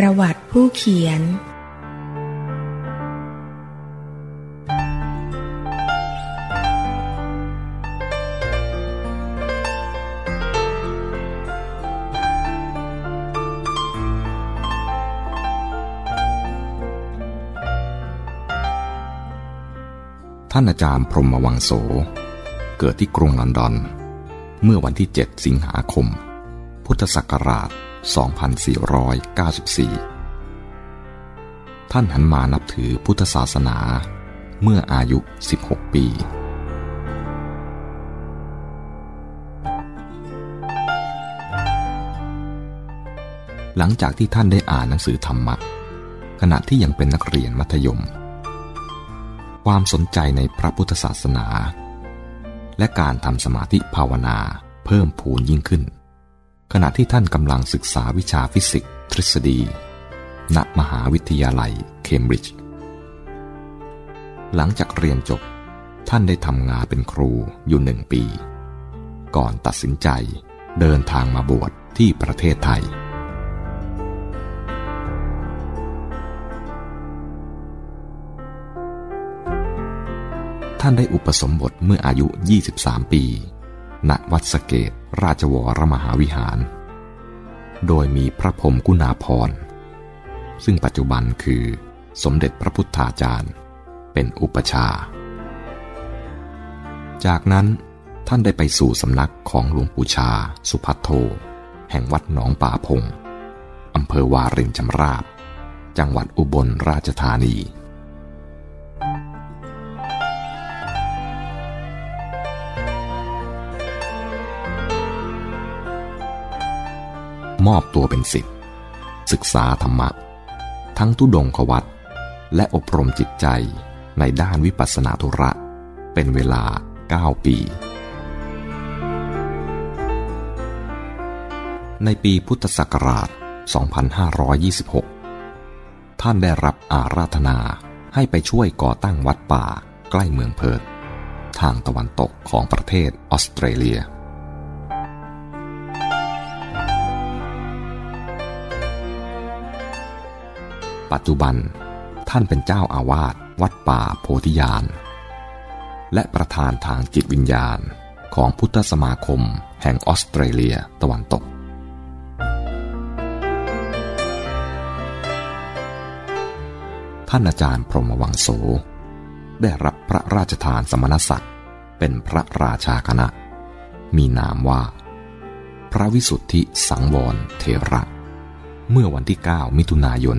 ประวัติผู้เขียน ท่านอาจารย์พรหมวังโส เกิดที่กรุงลอนดอน เมื่อวันที่ 7 สิงหาคม พุทธศักราช 2494 ท่านหันมานับถือพุทธศาสนาเมื่ออายุ 16 ปี หลังจากที่ท่านได้อ่านหนังสือธรรมะ ขณะที่ยังเป็นนักเรียนมัธยม ความสนใจในพระพุทธศาสนา และการทำสมาธิภาวนาเพิ่มพูนยิ่งขึ้น ขณะที่ท่านกำลังศึกษาวิชาฟิสิกส์ทฤษฎี ณ มหาวิทยาลัยเคมบริดจ์ หลังจากเรียนจบ ท่านได้ทำงานเป็นครูอยู่หนึ่งปี ก่อนตัดสินใจเดินทางมาบวชที่ประเทศไทย ท่านได้อุปสมบทเมื่ออายุ 23 ปี ณวัดสเกตราชวรมหาวิหาร โดยมีพระพรมกุณาพร ซึ่งปัจจุบันคือสมเด็จพระพุทธาจารย์ เป็นอุปชา จากนั้นท่านได้ไปสู่สำนักของหลวงปู่ชา สุพัทโท แห่งวัดหนองป่าพง อำเภอวารินชำราบ จังหวัดอุบลราชธานี มอบตัวเป็นศิษย์ศึกษาธรรมะ ทั้งทุดงควัตและอบรมจิตใจในด้านวิปัสสนาธุระ เป็นเวลา 9 ปี ในปีพุทธศักราช 2526 ท่านได้รับอาราธนาให้ไปช่วยก่อตั้งวัดป่าใกล้เมืองเพิร์ธทางตะวันตกของประเทศออสเตรเลีย ปัจจุบัน ท่านเป็นเจ้าอาวาสวัดป่าโพธิญาณ และประธานทางจิตวิญญาณของพุทธสมาคมแห่งออสเตรเลียตะวันตก ท่านอาจารย์พรหมวังโส ได้รับพระราชทานสมณศักดิ์เป็นพระราชาคณะ มีนามว่า พระวิสุทธิสังวรเทระ เมื่อวันที่ 9 มิถุนายน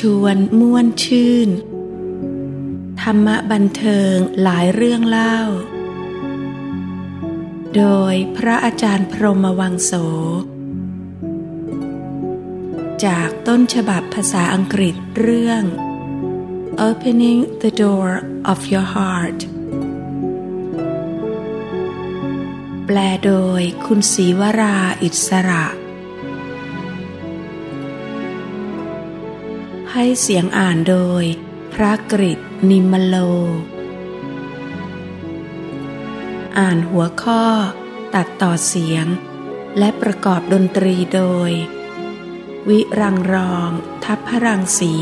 ชวนม่วนชื่น ธรรมะบันเทิงหลายเรื่องเล่า โดยพระอาจารย์พรหมวังโส จากต้นฉบับภาษาอังกฤษเรื่อง Opening the Door of Your Heart แปลโดยคุณศรีวราอิสระ ให้เสียงอ่านโดย พระกริตนิมโล อ่านหัวข้อ ตัดต่อเสียง และประกอบดนตรีโดย วิรังรอง ทัพพรังสี